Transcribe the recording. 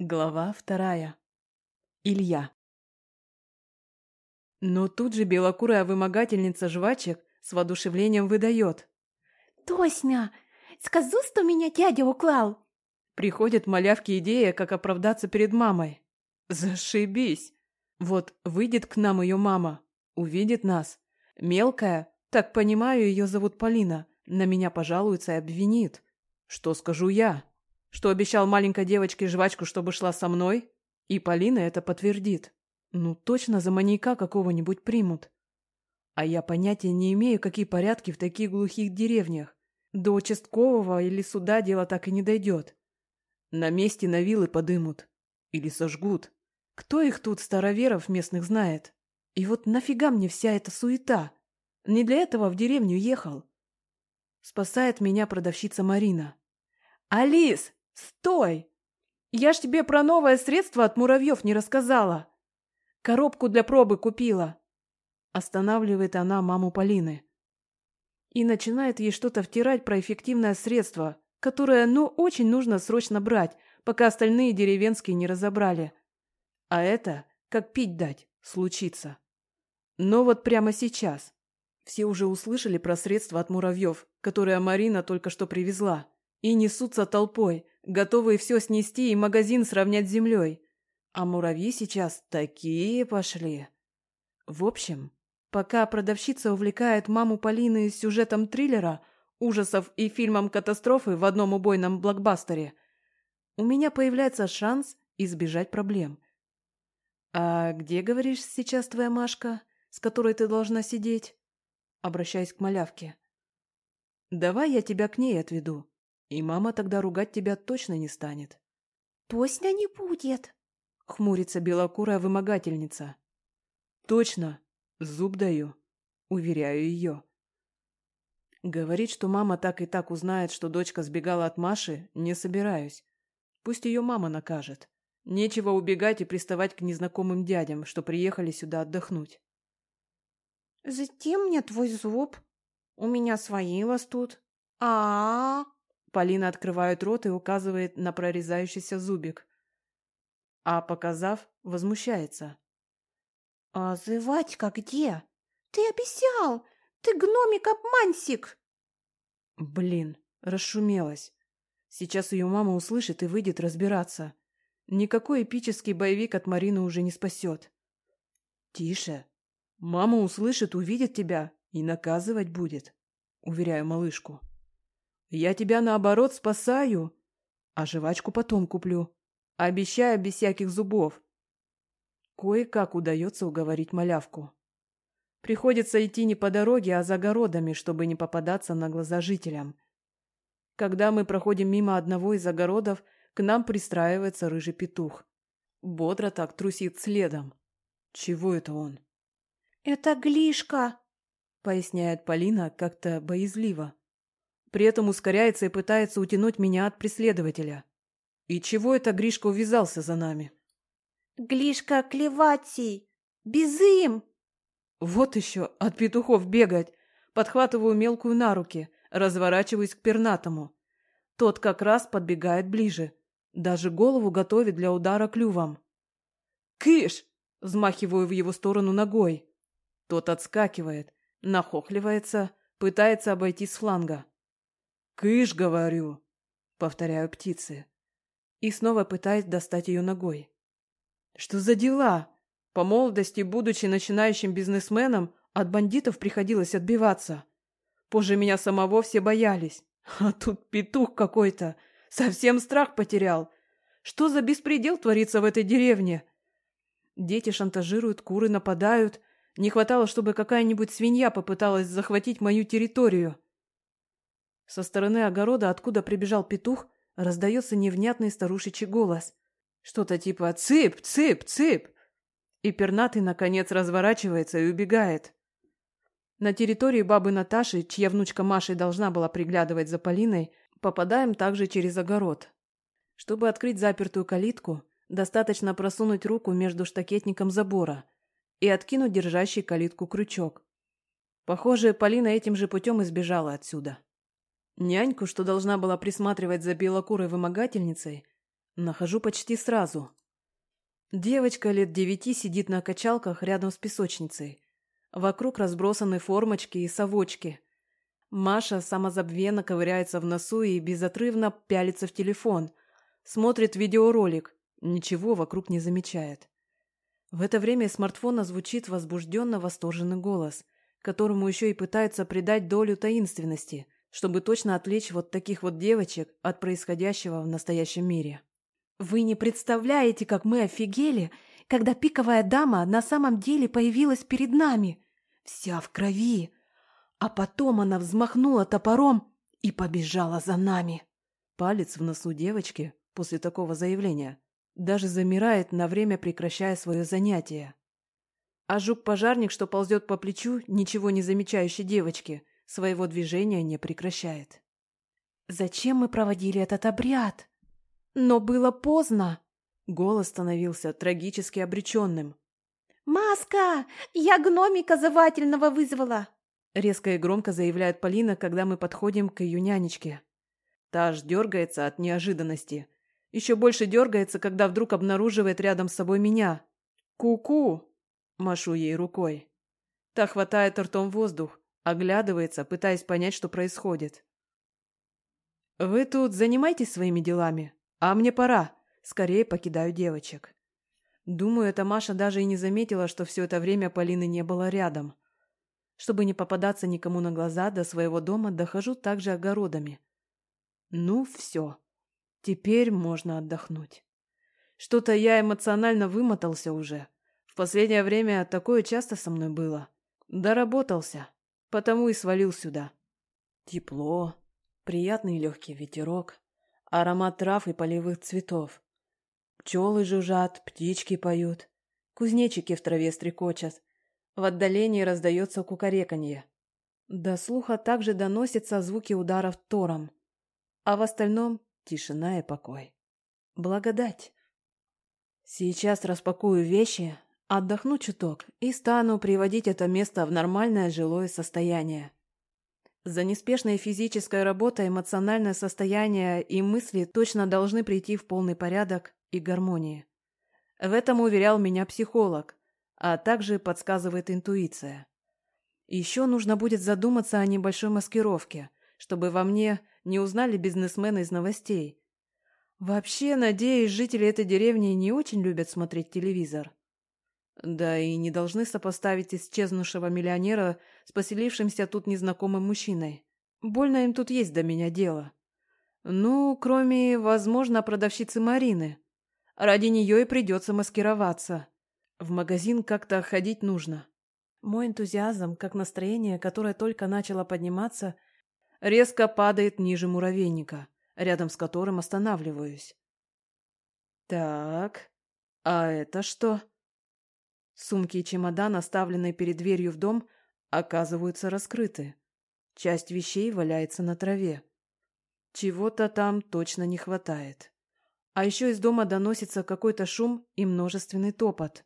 Глава вторая. Илья. Но тут же белокурая вымогательница жвачек с воодушевлением выдает. «Тосня, скажу, что меня дядя уклал!» Приходит малявке идея, как оправдаться перед мамой. Зашибись! Вот выйдет к нам ее мама, увидит нас. Мелкая, так понимаю, ее зовут Полина, на меня пожалуется и обвинит. Что скажу я? Что обещал маленькой девочке жвачку, чтобы шла со мной? И Полина это подтвердит. Ну, точно за маньяка какого-нибудь примут. А я понятия не имею, какие порядки в таких глухих деревнях. До участкового или суда дело так и не дойдет. На месте на вилы подымут. Или сожгут. Кто их тут, староверов местных, знает? И вот нафига мне вся эта суета? Не для этого в деревню ехал. Спасает меня продавщица Марина. «Алис, «Стой! Я ж тебе про новое средство от муравьев не рассказала. Коробку для пробы купила». Останавливает она маму Полины. И начинает ей что-то втирать про эффективное средство, которое, ну, очень нужно срочно брать, пока остальные деревенские не разобрали. А это, как пить дать, случится. Но вот прямо сейчас. Все уже услышали про средство от муравьев, которое Марина только что привезла, и несутся толпой, готовые все снести и магазин сравнять с землей. А муравьи сейчас такие пошли. В общем, пока продавщица увлекает маму Полины сюжетом триллера, ужасов и фильмом катастрофы в одном убойном блокбастере, у меня появляется шанс избежать проблем. «А где, говоришь, сейчас твоя Машка, с которой ты должна сидеть?» Обращаясь к малявке. «Давай я тебя к ней отведу. И мама тогда ругать тебя точно не станет. Точно не будет, хмурится белокурая вымогательница. Точно, зуб даю, уверяю ее. Говорит, что мама так и так узнает, что дочка сбегала от Маши, не собираюсь. Пусть ее мама накажет. Нечего убегать и приставать к незнакомым дядям, что приехали сюда отдохнуть. Затем мне твой зуб. У меня свои растут. А, -а, -а Полина открывает рот и указывает на прорезающийся зубик. А, показав, возмущается. «А зывать-ка где? Ты обещал! Ты гномик-обмансик!» Блин, расшумелась. Сейчас ее мама услышит и выйдет разбираться. Никакой эпический боевик от Марины уже не спасет. «Тише. Мама услышит, увидит тебя и наказывать будет», — уверяю малышку. Я тебя, наоборот, спасаю, а жвачку потом куплю. Обещаю без всяких зубов. Кое-как удается уговорить малявку. Приходится идти не по дороге, а за огородами, чтобы не попадаться на глаза жителям. Когда мы проходим мимо одного из огородов, к нам пристраивается рыжий петух. Бодро так трусит следом. Чего это он? «Это Глишка», — поясняет Полина как-то боязливо. При этом ускоряется и пытается утянуть меня от преследователя. И чего это Гришка увязался за нами? Глишка Клеватий! Безым! Вот еще от петухов бегать. Подхватываю мелкую на руки, разворачиваюсь к пернатому. Тот как раз подбегает ближе. Даже голову готовит для удара клювом. «Кыш!» — взмахиваю в его сторону ногой. Тот отскакивает, нахохливается, пытается обойти с фланга. «Кыш, говорю!» — повторяю птицы. И снова пытаюсь достать ее ногой. «Что за дела? По молодости, будучи начинающим бизнесменом, от бандитов приходилось отбиваться. Позже меня самого все боялись. А тут петух какой-то. Совсем страх потерял. Что за беспредел творится в этой деревне? Дети шантажируют, куры нападают. Не хватало, чтобы какая-нибудь свинья попыталась захватить мою территорию. Со стороны огорода, откуда прибежал петух, раздается невнятный старушечий голос. Что-то типа «Цып! Цып! Цып!» И пернатый, наконец, разворачивается и убегает. На территории бабы Наташи, чья внучка Маша должна была приглядывать за Полиной, попадаем также через огород. Чтобы открыть запертую калитку, достаточно просунуть руку между штакетником забора и откинуть держащий калитку крючок. Похоже, Полина этим же путем избежала отсюда. Няньку, что должна была присматривать за белокурой вымогательницей, Нахожу почти сразу. Девочка лет девяти сидит на качалках рядом с песочницей. Вокруг разбросаны формочки и совочки. Маша самозабвенно ковыряется в носу и безотрывно пялится в телефон. Смотрит видеоролик. Ничего вокруг не замечает. В это время из смартфона звучит возбужденно восторженный голос, которому еще и пытаются придать долю таинственности, чтобы точно отвлечь вот таких вот девочек от происходящего в настоящем мире. «Вы не представляете, как мы офигели, когда пиковая дама на самом деле появилась перед нами, вся в крови, а потом она взмахнула топором и побежала за нами». Палец в носу девочки после такого заявления даже замирает на время, прекращая свое занятие. А жук-пожарник, что ползет по плечу, ничего не замечающей девочки, своего движения не прекращает. «Зачем мы проводили этот обряд? Но было поздно!» Голос становился трагически обреченным. «Маска! Я гномика завательного вызвала!» Резко и громко заявляет Полина, когда мы подходим к ее нянечке. Та аж дергается от неожиданности – еще больше дергается, когда вдруг обнаруживает рядом с собой меня. «Ку-ку!» – машу ей рукой. Та хватает ртом воздух, оглядывается, пытаясь понять, что происходит. «Вы тут занимайтесь своими делами, а мне пора. Скорее покидаю девочек». Думаю, эта Маша даже и не заметила, что все это время Полины не было рядом. Чтобы не попадаться никому на глаза, до своего дома дохожу также огородами. Ну, все. Теперь можно отдохнуть. Что-то я эмоционально вымотался уже. В последнее время такое часто со мной было. Доработался, потому и свалил сюда. Тепло, приятный легкий ветерок, аромат трав и полевых цветов. Пчелы жужжат, птички поют, кузнечики в траве стрекочат. В отдалении раздается кукареканье. До слуха также доносятся звуки ударов тором. А в остальном Тишина и покой. Благодать. Сейчас распакую вещи, отдохну чуток и стану приводить это место в нормальное жилое состояние. За неспешной физической работой эмоциональное состояние и мысли точно должны прийти в полный порядок и гармонии. В этом уверял меня психолог, а также подсказывает интуиция. Еще нужно будет задуматься о небольшой маскировке, чтобы во мне не узнали бизнесмены из новостей. Вообще, надеюсь, жители этой деревни не очень любят смотреть телевизор. Да и не должны сопоставить исчезнувшего миллионера с поселившимся тут незнакомым мужчиной. Больно им тут есть до меня дело. Ну, кроме, возможно, продавщицы Марины. Ради нее и придется маскироваться. В магазин как-то ходить нужно. Мой энтузиазм, как настроение, которое только начало подниматься, резко падает ниже муравейника, рядом с которым останавливаюсь. Так, а это что? Сумки и чемодан, оставленные перед дверью в дом, оказываются раскрыты. Часть вещей валяется на траве. Чего-то там точно не хватает. А еще из дома доносится какой-то шум и множественный топот.